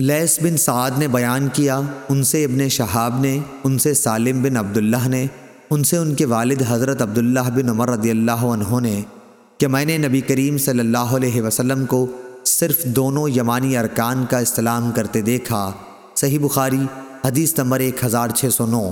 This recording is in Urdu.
لیس بن سعد نے بیان کیا، ان سے ابن شہاب نے، ان سے سالم بن عبداللہ نے، ان سے ان کے والد حضرت عبداللہ بن عمر رضی اللہ عنہ نے کہ میں نے نبی کریم صلی اللہ علیہ وسلم کو صرف دونوں یمانی ارکان کا استلام کرتے دیکھا۔ صحیح بخاری، حدیث نمبر ایک ہزار چھ سو نو۔